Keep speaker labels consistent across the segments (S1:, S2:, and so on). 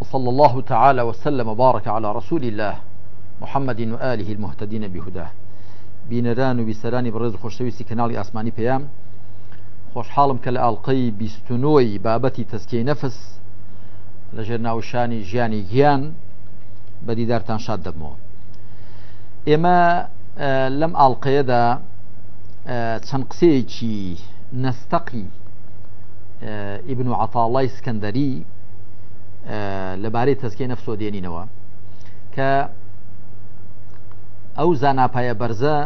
S1: وصلى الله تعالى وسلم وبارك على رسول الله محمد وآله المهتدين بهداه بينران وبسران برز بەڕێز خۆشەویستی کەناڵی ئاسمانی پێیان خۆشحاڵم حالم لە ئاڵلقەی بیستنۆی بابەتی تەسکەی نەفس لە ژێر ناوشانی ژیانی گیان بەدیدارتان شاد دمو إما لم ألقي دا قسەیەکی نستقي ابن و عتاڵای لەبارەی تەسکی نەفسۆ دێنینەوە کە ئەو زاناپایە بەرزە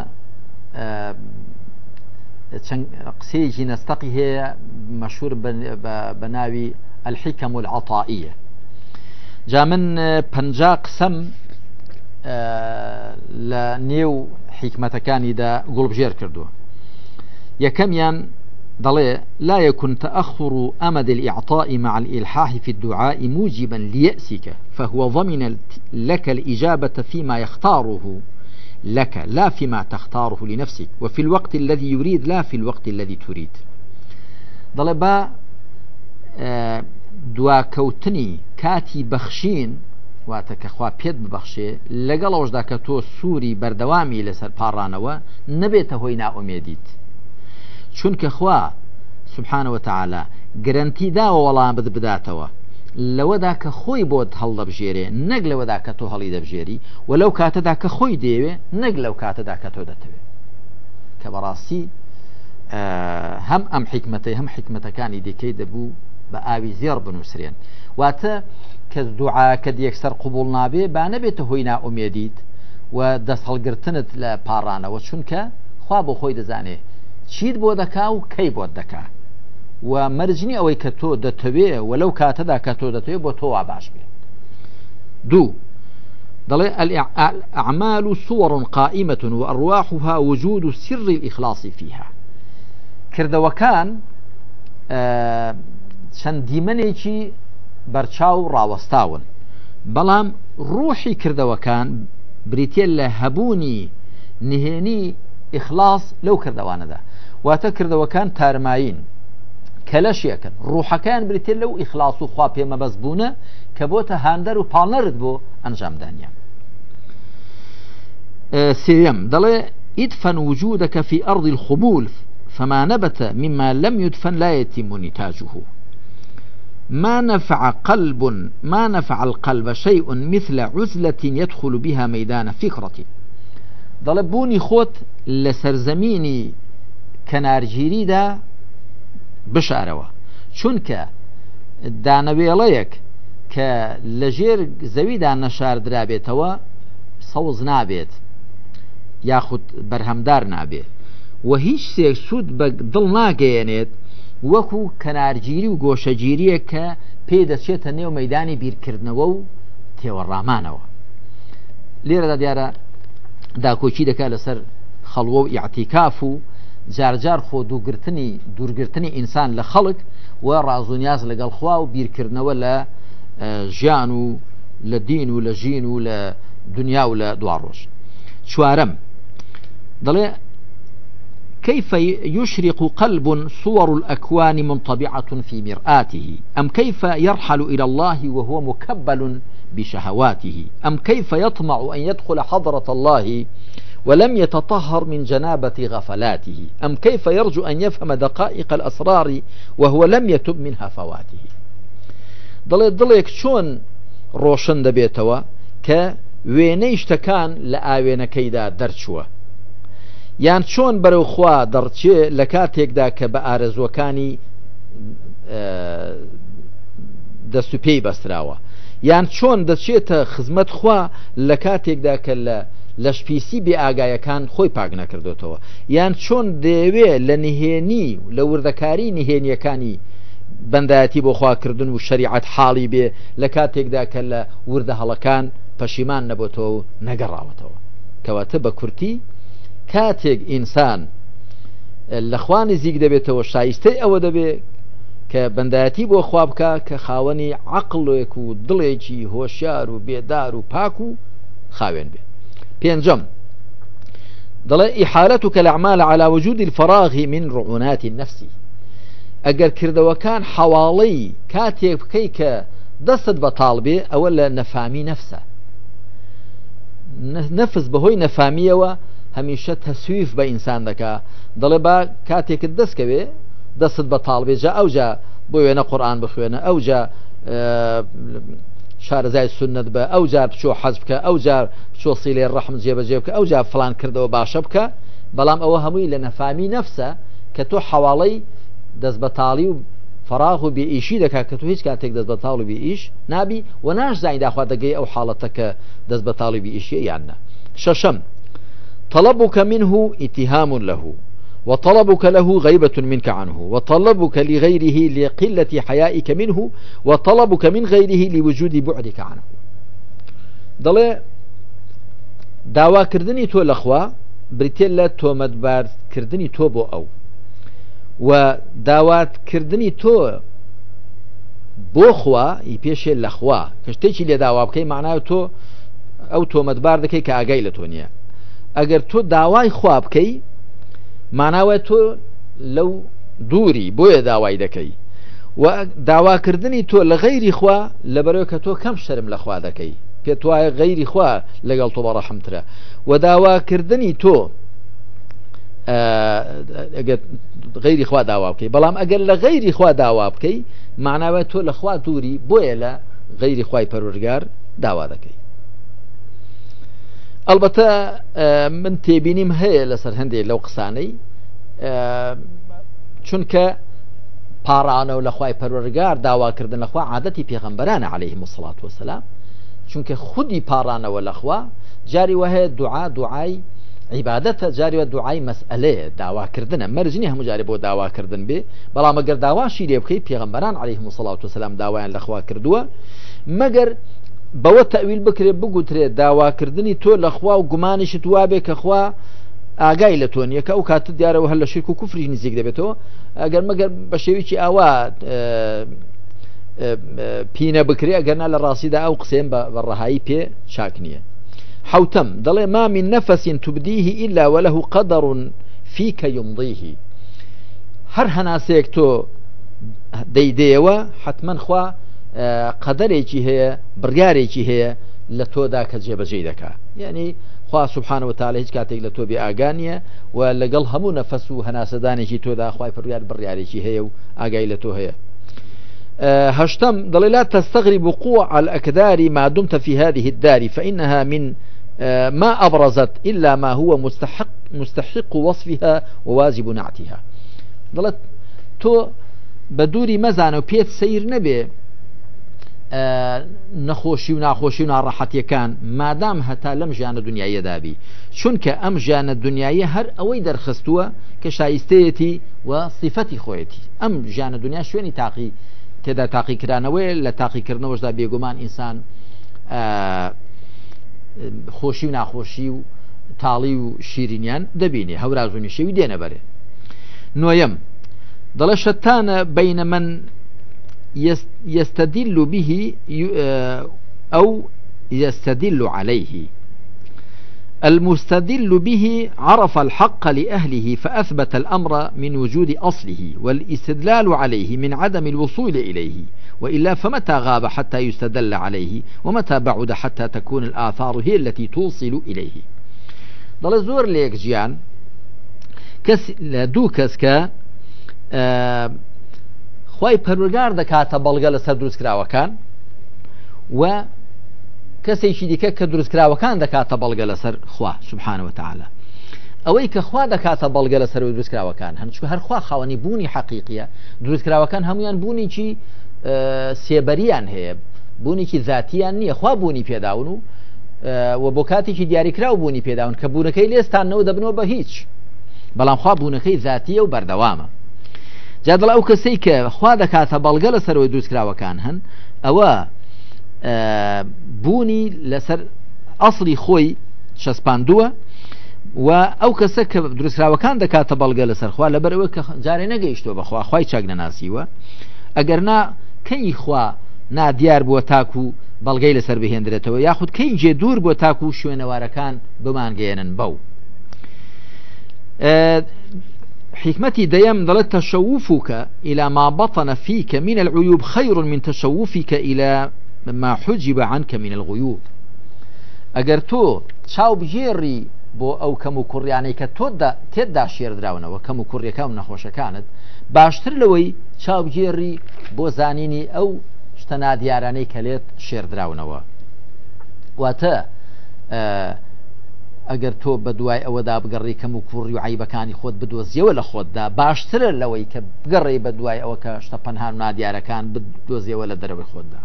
S1: قسەیەکی نەستەقی هەیە مەشهور بە ناوی ئەلحیکەم و العتاائیە جا من پنج قسەم لە نێو حیکمەتەکانیدا گوڵبژێر کردووە یەکەمیان دەڵێ لا يكن تأخر أمد الإعطاء مع الإلحاح في الدعاء موجبا ليأسك فهو ضمن لك الإجابة فيما يختاره لك لا فيما تختاره لنفسك وفي الوقت الذي يريد لا في الوقت الذي تريد ضلبا آه، دواکەوتنی کاتی بەخشین واتە کەخوا پێت ببەخشێ لەگەڵ ئەوشدا کە تۆ سوري بردوامي لسر بارانوا نبيته هۆی ناومێدیت چونکە خوا سبحانەوە تعالا گرنتی داوە وەڵام بد بداتەوە لەوەدا کە خۆی بۆت هەڵدەبژێرێ نەک لەوەدا کە تۆ هەڵی دەبژێری و لەو کاتەدا کە خۆی دەیەوێ نەک لەو کاتەدا کە تۆ دەتەوێت کە بەڕاستی هەم ئەم حکمەتەی هەم حکمەتەکانی دیکەی دەبوو بە ئاوی زێر بنووسێن واتە کەس دوعا کە یەکسەر قوبول نابێ با نەبێتە هۆی ناومێدیت و دەست هەڵگرتنت لە پاڕانەوە چونکە خوا بۆ خۆی دەزانێ چیت بۆ دەکا و کەی بۆت دەکا و مەرجنی ئەوەی کە تۆ دەتەوێ وەلەو کاتەدا کە تۆ دەتەوێت بۆ تۆوا باش بێ دوو دەڵێ ئەعمال و سووەڕون قائمەتون و ئەڕواحها وجود و سری ئیخلاصی فیها کردەوەکان چەندیمەنێکی بەرچاو ڕاوەستاون بەڵام ڕوحی کردەوەکان بریتە لە هەبوونی نهێنی ئیخلاص ذا کردەوانەدا ذا کردەوەکان تارمایین کەلەشیەکەن ڕوحەکەیان بریتێ لەو ئیخلاص و خوا پێمەبەز بوونە کە بۆتە هاندەر و پاڵنەرت بۆ ئەنجامدانیان آه، سيريم دلي ادفن وجودك في أرض الخمول فما نبت مما لم يدفن لا يتم نتاجه ما نفع قلب ما نفع القلب شيء مثل عزلة يدخل بها ميدان فكرة دەڵێ بوونی خۆت لە سەرزەمینی کەنارگیریدا بشارەوە چونکە دانەوێڵەیەک کە لە ژێر زەویدا نەشاردرابێتەوە سەوز نابێت یاخود بەرهەمدار نابێت و هیچ سێک سوود بە دڵ ناگەیەنێت وەکو کەنارگیری و گۆشەگیریە کە پێی دەچێتە نێو مەدانی بیرکردنەوە و تێوەڕامانەوە لێرەدا دیارە داکۆکی دەکات لەسەر خەڵوە و یاعتیکاف و جارجار خۆ دووگرتنی دوورگرتنی انسان له خلق و راز لەگەڵ خوا و بیرکردنەوە او بیر کړنه ولا جانو له دین ولا و لە دنیا ولا دواروش شوارم دله كيف يشرق قلب صور الأكوان منطبعة في مرآته أم كيف يرحل إلى الله وهو مكبل بشهواته أم كيف يطمع أن يدخل حضرة الله ولم يتطهر من جنابة غفلاته أم كيف يرجو أن يفهم دقائق الأسرار وهو لم يتب من هفواته دڵێت دڵێک چۆن ڕۆشن ك وينيش وێنەی لآوين كيدا درشوا دەرچووە شون چۆن بەرەوخوا دەڕچێ لكاتيك کاتێکدا کە وكاني ئارەزوەکانی آه، دەسوپێی بەستراوە یان چۆن دەچێتە خزمەت خوا لە کاتێکدا کە لە لەشپیسی بێ ئاگایەکان خۆی پاک نەکردوتەوە یان چۆن دەیەوێ لە نهێنی و لە وردەکاری نهێنیەکانی بەندایەتی بۆ خواکردن و شریعت حاڵی بێ لە کاتێکدا کە لە وردە هەڵەکان پەشیمان نەبەتەوە و نەگەڕاوەتەوە کەواتە بە کورتی کاتێک ئینسان لەخوا نزیک دەبێتەوە شایستەی ئەوە دەبێت کە بەندایەتی بۆ خواب بکە کە خاوەنی عقلێک و دڵێکی هۆشیار و بێدار و پاک و خاوێن بێ پێنجەم دەڵێ ئیحالەتك الأعمال على وجود الفراغ من رعونات النفس ئەگەر کردەوەکان حواڵەی کاتێک بکەی کە دەستت بە تاڵبێ ئەوە لە نەفامی نەفسە نەفس بەهۆی نەفامیەوە هەمیشە تەسویف بە ئینسان دەکا دەڵێ با کاتێکت دەستکەوێ دەست بە تاڵبێجا ئەوجا بۆ وێنە قورآان بخوێنە ئەوجا شارەزای سنت بە ئەو جار بچۆ حەز بکە ئەو جار بچۆ سیلێ ڕەحم جێبەجێ بکە ئەو جار فلان کردەوە باشە بکە بەڵام ئەوە هەمووی لە نەفامی نەفسە کە تۆ حواڵەی دەست بەتاڵی و فراغ و بێئیشی دەکا کە تو هیچ کاتێک دەست بە تاڵ و بئیش نبی و ناش زای داخوا دەگەی ئەو حاڵەتە کە دەست بە تاڵی بئیشە یاننا شەشەم تەڵەبوو کە منه ئیتیهامون لەهوو وطلبك له غيبة منك عنه وطلبك لغيره لقلة حيائك منه وطلبك من غيره لوجود بعدك عنه دڵێ داواکردنی تۆ لەخوا بریتێن لە تۆمەتبارکردنی تۆ بۆ ئەو و داواتکردنی تۆ بۆ خوا ئی پێشێ لەخوا کە شتێکی لێ داوا بکەی معناو تۆ ئەو تۆمەتبار دەکەی کە ئاگای لە تۆ نییە ئەگەر تۆ داوای خوا بکەی ماناوە تۆ لەو دووری بۆیە داوای دەکەی داواکردنی تۆ لە غەیری خوا لەبەرەوە کە تۆ کەم شەرم لە خوا دەکەی پێت وایە غەیری خوا لەگەڵ تۆ بەڕەحمترە و داواکردنی تۆ غەیری خوا داوا بکەی بەڵام ئەگەر لە غەیری خوا داوا بکەی معناوە تۆ لەخوا دووری بۆیە لە غەیری خوای پەرۆژگار داوا دەکەی ئەلبەتە من تێبینیم هەیە لەسەر هەندێک لەو قسانەی چونکە پارانە و لەخوای پەروەرگار داواکردن لەخوا عادەتی پێغەمبەرانە عليهەیه مسلات وسلام چونکە خودی پارانەوە لەخوا جاری وهەیە دوعا دوعای عیباەتە جاریوە دوعای مەسئلەیە داواکردنە مەرجنی هەموو جاری بۆ داواکردن بێ بەڵام مەگەر داواشی لێ بکەی پێغمبەران عليه مسلڵات و سلام داوایان لەخوا کردووە مەگەر بەوە تەویل بکرێ بگوترێت داواکردنی تۆ لە خوا و گومانیشت وابێ کە خوا ئاگای لە تۆنیەکە و کاتت دیارەوە هەر لە شرک و کوفری نزیک دەبێتەوە ئەگەر مەگەر بە شێویی ئاوا پینە بکرێ ئەگەنا لە ڕاستیدا ئەو قسێن بە ڕەهایی پێ چاک نییە حوتم دەڵێ مامی نەفەسین توبدیه ئللا وەلهه قەدەڕون فیکە یمضیهی هەر هەناسەیەک تۆ دەیدەیەوە حتمما خوا قەدرێکی هەیە بڕیارێکی هەیە لە تۆدا کە جێبەجێ دەکا یعنی خوا سوبحانەوە تاالە هیچ کاتێک لە تۆ بێ ئاگانیە و لەگەڵ هەموو نەفەس و هەناسەدانێکی تۆدا خخوای پرگار بڕیارێکی هەیە و ئاگای لە تۆ هەیە هەشتم دەڵێ لا تستغرب قوة على الأكدار ما دمت في هذه الدار فإنها من ما أبرزت إلا ما هو مستحق مستحق وصفها وواجب نعتها دڵێت تۆ بە دووری مەزانە و پێت سیر نەبێ نەخۆشی و ناخۆشی و ناڕەحەتیەکان مادام هەتا لەم ژیانە دنیاەدابی چونکە ئەم ژیانە دنیاە هەر ئەوەی دەرخستووە کە شایستەیەتی و سیفەتی خۆیەتی ئەم ژیانە دنیا شوێنی تاقی تێدا تاقیکرانەوەی لە تاقیکردنەوەشدا بێگومان ئینسان خۆشی و ناخۆشی و تاڵی و شیرینیان دەبینێ هەورازونی شێوی دێنەبەرێ نوۆیم دەڵێ شەتانە بینە من يستدل به آه، أو يستدل عليه المستدل به عرف الحق لأهله فأثبت الأمر من وجود أصله والاستدلال عليه من عدم الوصول إليه وإلا فمتى غاب حتى يستدل عليه ومتى بعد حتى تكون الآثار هي التي توصل إليه ضل الزور ليك جيان كس لە دوو خی پەرگار دەکاتە بەڵگە لە سەر دروستکراوەکان و کەسێکی دیکە کە دروستکراوەکان دەکاتە بەڵگە لەسەر خوا سبحانەوە تعاالە ئەوەی کە خوا دەکاتە بەڵگە لە سەر و دروستکراوەکان هەنچکو هەرخوا خاوەنی بوونی حقیقیە دروستکراوەکان هەمویان بوونیکی سێبەریان هەیە بوونیکی ذاتیان نییە خوا بوونی پێداون و وە بۆ کاتێکی دیاریکرااو بوونی پێداون کە بوونەکەی لێستانەوە دەبنەوە بە هیچ بەڵام خوا بوونەکەی ذاتیە و بەردەوامە جادڵ ئەو کەسەی کە خوا دەکاتە بەڵگە لە سەرەوەی دووسراوەکان هەن ئەوە بوونی لەسەر ئەسلی خۆی شەسپاندووە و ئەو کەسە کە دروستراوەکان دەکاتە بەڵگە لە سەرخوا لەبەرەوە کە جارێ نەگەیشتوە بەخوا خی چاک نەناسیوە ئەگەر نا کەی خوا نادیار بووە تاکو و بەڵگەی لەسەر بهێندرێتەوە یاخود کەی جێ دوور بۆ تاکو و شوێنەوارەکان بمانگەێنن بەو حكمتي ديام ضلت تشوفك إلى ما بطن فيك من العيوب خير من تشوفك إلى ما حجب عنك من الغيوب ئەگەر تو چاو بژێڕی بۆ ئەو کەم و کوڕیانەی کە تۆ تێدا شێردراونەوە کەم و کوڕیەکە و كانت باشتر لەوەی چاوبگێڕی بۆ زانینی ئەو شتە نادیارانەی کەلێت شێردراونەوە واتە آه، اگر تو ئەگەر تۆ بە دوای ئەوەدا بگەڕی کەم و خود و عیبەکانی خۆت خود دا باشتر لوی ک گری بدوای او ک شت کە شتە پەنهان و نادیارەکان بدۆزیەوە درو خود دا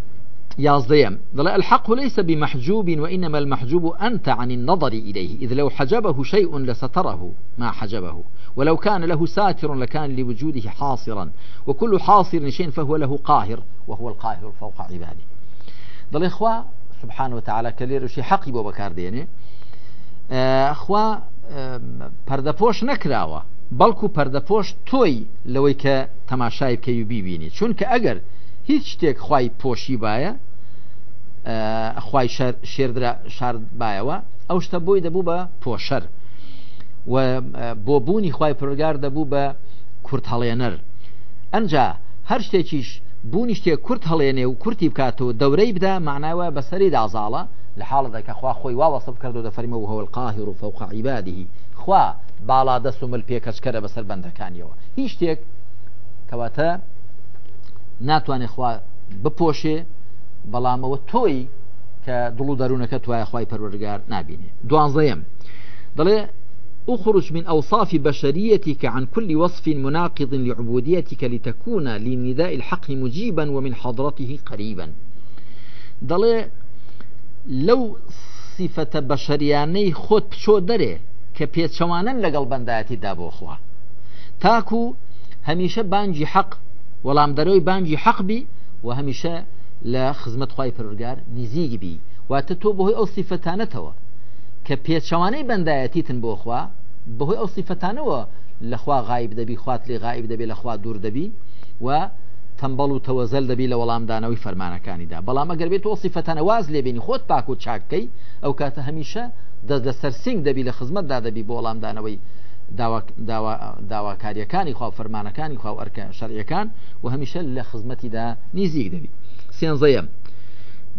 S1: یازدیم ضل الحق ليس بمحجوب وإنما المحجوب أنت عن النظر إليه إذ لو حجبه شيء لستره ما حجبه ولو كان له ساتر لكان لوجوده حاصرا وكل حاصر شيء فهو له قاهر وهو القاهر فوق عباده ضل اخوا سبحانه وتعالى كلير شي حقي بو بكار ديني خوا پەردەپۆش نەکراوە بەڵکو پەردەپۆش تۆی لەوەی کە تەماشای بکەی و بیبینی چونکە ئەگەر هیچ شتێک خی پۆشی باە خی شێردرا شارد باەوە ئەو شتە بۆی دەبوو بە پۆشەر بۆ بوونی خی پرگار دەبوو بە کورت هەڵێنەر ئەجا هەر شتێکیش بوونی شتێک کورت هەڵێنێ و کورتی بکاتەوە دەورەی بدا معناوە بەسەری دازاڵە لحال ذاك خوا خوي وەسب کردو دەفەرمە و هەوە القاهر و فەوق عیبادی خوا باڵا دەست و مل پێکەچکەرە بەسەر يوا هيش تيك كواتا ناتواني خوا بپۆشێ بەڵامەوە تۆی کە دڵ و دەروونەکە توایە خی پەروەرگار نبینێ دوانزەیەم دەڵێ أخرج من أوصاف بشريتك عن كل وصف مناقض لعبوديتك لتكون لنداء الحق مجيبا ومن حضرته قريبا دلي لەو سیفەتە بەشەریانەی خۆت پچۆ دەرێ کە پێچەوانن لەگەڵ بەندایەتیدا بۆخوا تاکو هەمیشە بانجی حەق وەڵام دەرەوەی بانجی حەقبی و هەمیشە لە خزمەت خی پرگار نزیگی بی واتە تۆ بەهۆی ئەو سیفەتانەتەوە کە پێچەوانەی بەندایەتیتن بۆخوا بەهۆی ئەو سیفەتانەوە لەخوا غایب دەبی خوات لێ غایب دەبێت لەخوا دوور دەبی و تەمبەڵ و تەوەزەل دەبی لە وەڵامدانەوەی فەرمانەکانیدا بەڵام ئەگەر بێت وەسی فەتەنەواز لێبینی خۆت پاک و چاکەی دبی لخزمت دا دبی بولام دانوی داوا داوا داوا کاری کانی خواه فرمان کانی خواه ارکان ئەرکە کان و هەمیشە لە خزمەتیدا نزیک دەبی سێنزەیەم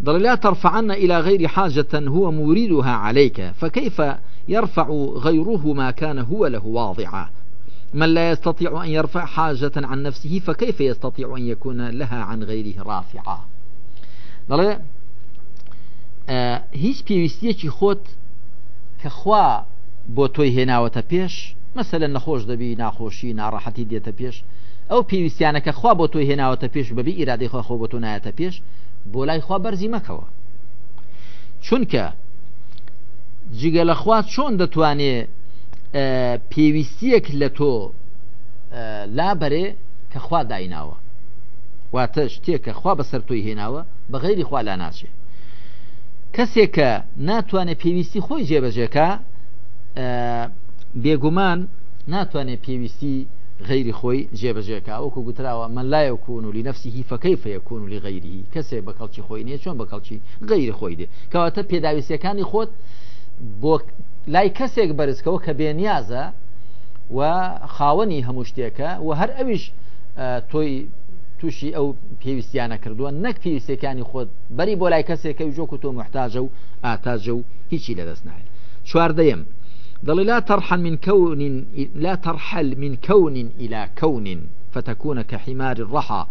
S1: ضل لا ترفعن إلى غير حاجة هو مريدها عليك فكيف يرفع غيره ما كان هو له واضعه من لا يستطيع أن يرفع حاجة عن نفسه فكيف يستطيع أن يكون لها عن غيره رافعة دڵێ آه، هیچ پێویستیەکی خۆت کەخوا بۆ تۆی هێناوەتە پێش مەسەلە نەخۆش دەبی ناخۆشی ناڕەحەتی دێتە پێش ئەو پێویستیانە کە خوا بۆ تۆی هێناوەتە پێش بەبی ئیرادەی خوا خۆ بۆ تۆ نایەتە پێش بۆ لای خوا بەرزی مەکەوە چونکە جگە لەخوا چۆن دەتوانێت پێویستیەک لە تۆ لابەرێ کە خوا دایناوە واتە شتێک کە خوا بەسەر تۆی هێناوە بە غیری خوا لا ناچێ کەسێک کە ناتوانێت پێویستی خۆی جێبەجێکە بێگومان ناتوانێت پێویستی غیری خۆی جێبەجێکا وەکو گوتراوە من لایە کوون و لی نفسی هیفەکەی فەیەکون و لی غیری کەسێ بە کەڵکی خۆی نیە چۆن بە کەڵکی غیری خۆی دێ کەواتە پێداویستەکانی خۆت بۆ لای کەسێک بەرزکەوە کە بێنیازە و خاوەنی هەموو شتێکە و هەر ئەویش تۆی تووشی ئەو پێویستیانە کردووە نەک پێویستەکانی خۆت بەری بۆ لای کەسێکە جۆک و تۆ محتاجە و ئاتاژە و هیچی لەدەست نایە چواردەیەم لا ترحل من كون لا ترحل من كون إلى كون فتكون كحمار الرحى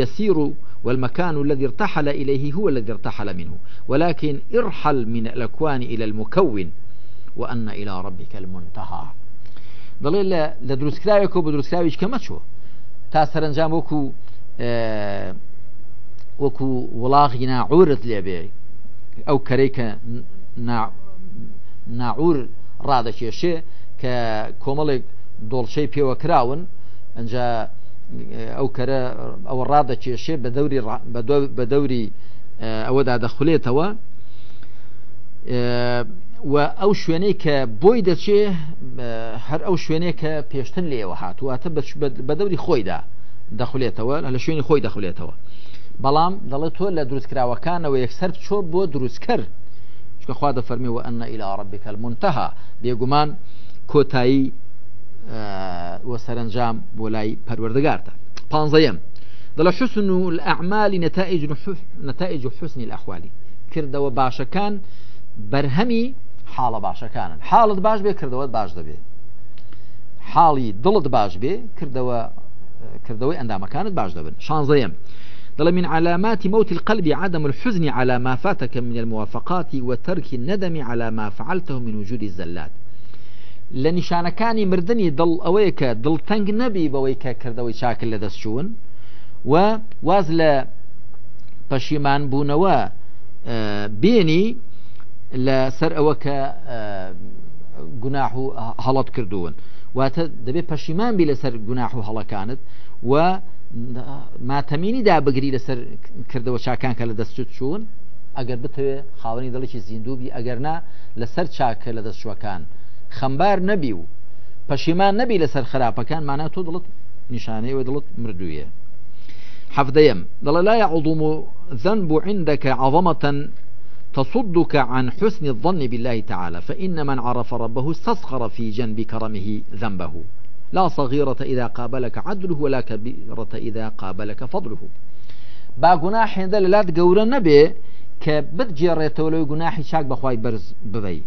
S1: يسير والمكان الذي ارتحل إليه هو الذي ارتحل منه ولكن ارحل من الأكوان إلى المكون و ئەنا ئیلا ڕبیکە منتەها دەڵێ لە دروستکراوێکەوە بە دروستراویش کەمەچوە تا سەرنجام وەکو وەکو وڵاغی ناعورت لێبێ ئەو کەرەی کە ناعور ڕادەکێشێ کە کۆمەڵێک دۆڵشەی پێوە کراون ئەجا ئەو کەرە ئەوە ڕادەکێشێ بە دەوری ئەوەدا دەخولێتەوە و ئەو شوێنەی کە بۆی دەچێ هەر ئەو شوێنێک کە پێشتن لێوە هاتوواتە بە دەوری خۆیدا دەخولێتەوە لە شوێنی خۆی دەخولێتەوە بەڵام دەڵێت تۆ لە دروستکراوەکانەوە یەکسەر چۆ بۆ دروستکرد چکە خوا دەفەرمیەوە ئەن ئیلاڕبیکە منتەها بێگومان کۆتایی وە سەرنجام بۆ لای پەروەردەگارتە پانزەیەم دڵە شوسن و ئەعمالی نتائج نتائج و حوسنی لە ئەخوالی کردەوە باشەکان بەرهەمی حال حاڵە باشەکانن حاڵت باش بێ کردەوە باش دەبێ حاڵی دڵت باش بێ کردەوە کردەوەی ئەندامەکانت باش شان شانزەیەم دل من علامات موت القلب عدم الحزن على ما فاتك من الموافقات وترك الندم على ما فعلته من وجود الزلات لنشانكاني مردني دل أويك دل تنگ نبي بويك كردوي شاكل لدسشون و واز لە بونوا اه، بيني بینی لە سەر ئەوە کە گوناح و هەڵت کردوون واتە دەبێت پەشیمان بی لەسەر گوناح و هەڵەکانت و ماتەمینی دابگری لەسەر کردەوە چاکان کە لە دەستوت چوون ئەگەر بتوێ خاوەنی دڵێکی زیندوبی ئەگەرنا لەسەر چاکە لە دەستشوەکان خەمبار نەبی و پەشیمان نەبی لەسەر خراپەکان مانە تۆ دڵت نیشانەیەوە دڵت مردوویە. حەفدەیەم دڵە لایە عڵوم و ذەن بوو عندەکە عظەمەەن تصدك عن حسن الظن بالله تعالى فإن من عرف ربه استسخر في جنب كرمه ذنبه لا صغيرة إذا قابلك عدله ولا كبيرة إذا قابلك فضله با گناح هنده للات گورا نبه که بد تولوی گناحی شاك بخوای برز ببی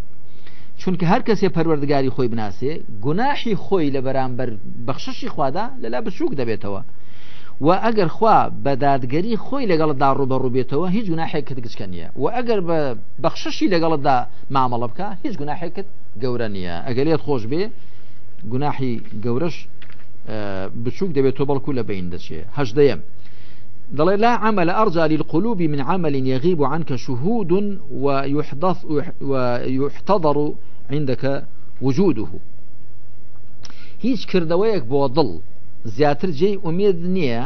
S1: چونکە هەر کەسێ پەروەردگاری خۆی بناسێ گوناحی خۆی لە بەرامبەر بەخششی خوادا لەلا بچووک دەبێتەوە و اگر خوا بدادگری رو خۆی رو ڕوبەڕوو و هیچ گوناحێکت گچکە نیە و اگر ئەگەر بە بەخششی دا معامله بکە هیچ گوناحێکت حکت نییە اگر لێت خوش بێ گوناحی گەورەش بچووک دەبێت تۆ بەڵکو لە بین دەچێت هەشدەیەم دەڵێ لا عمل أرجى للقلوب من عمل يغيب عنك شهود ويحدث ويحتضر عندك وجوده هیچ کردەوەیەک بۆ دڵ زیاتر جێی ئومێد نییە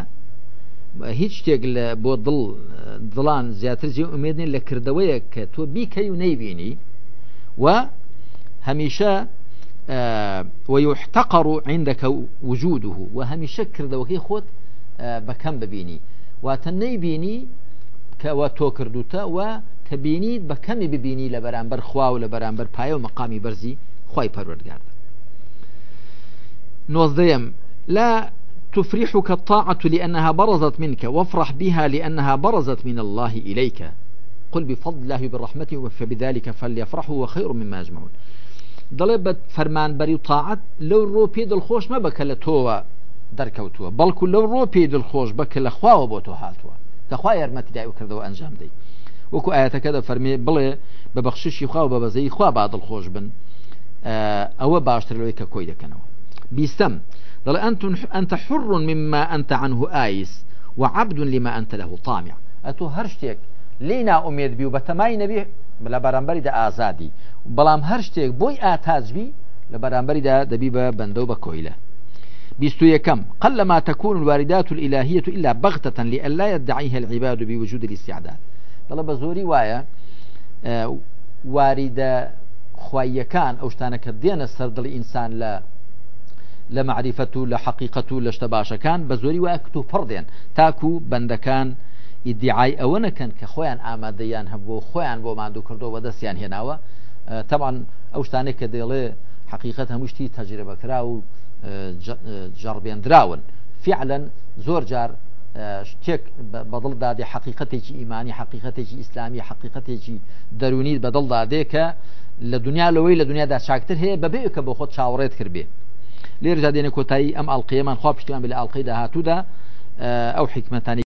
S1: هیچ شتێک لە بۆ دڵ دڵان زیاتر جێ ئومێدنی لە کردەوەیە کە تۆ بیکەی و نەیبینی و هەمیشە وەحتەقڕ و عیندەکە وجوده و هەمیشە کردەوەکەی خۆت بەکەم ببینی واتە نەیبینی کەەوە تۆ کردوتە و کە بینیت بەکەمی ببینی لە بەرامبەر خوا و لە بەرامبەر پایە و مەقامی بەرزی خی پەروەردگاردە نۆزدەم لا تفرحك الطاعة لأنها برزت منك وافرح بها لأنها برزت من الله إليك قل بفضل الله برحمته فبذلك فليفرحوا وخير مما يجمعون دڵێ فرمان بري طاعة لو روبيد الخوش ما دڵخۆش مەبەکە لە تۆوە بل كل لو ڕۆ پێ دڵخۆش بەکە لە خواوە بۆ يرمت هاتووە کەخوا وأنجام دي وكو ئەنجام دەی فرمي بل دە فەرمێ وببزي بە بعد الخوش بن اه، او باشتر لويك کۆی دەکەنەوە بيستم قال أنت, أنت حر مما أنت عنه آيس وعبد لما أنت له طامع أتو هرشتك لينا أميد بي وبتماين بي لە دا آزادي بلام هرشتك بوي بۆی بي لە دا دەبی بە كويلة بيستو يكم قل ما قلما تكون الواردات الإلهية إلا بغتة لألا يدعيها العباد بوجود الاستعداد بلا بزوري وايا آه، وارد خوايا كان أو شتانك الدين السرد الإنسان لا لە معریفەت و لە حقیقەت و لەشتە باشەکان بە زۆری وایە کت و پڕدێن تاکو بەندەکان ئیدعای ئەوە نەکەن کە خۆیان ئامادەیان هەبوو خۆیان بۆ مادوو کردو بەدەستیان هێناوە تاوان ئەو شتانێک کە دێڵێ حقیقت هەمووشتی تەجربەکرا و جڕبێنراون فعلەن زۆر جار شتێک بەدڵدادێ حقیقەتێکی ئیمانی حقیقەتێکی ئیسلامی حقیقەتێکی دەرونیت بەدڵدادێ کە لە دنیا لەوەی لە دنیادا چاکتر هەیە بەبێ کە بۆ خۆت چاوەڕێت کردێ لرجادين كتاي أم القيمان خابشتو أم بالألقي ده هاتو ده آه، أو حكمتاني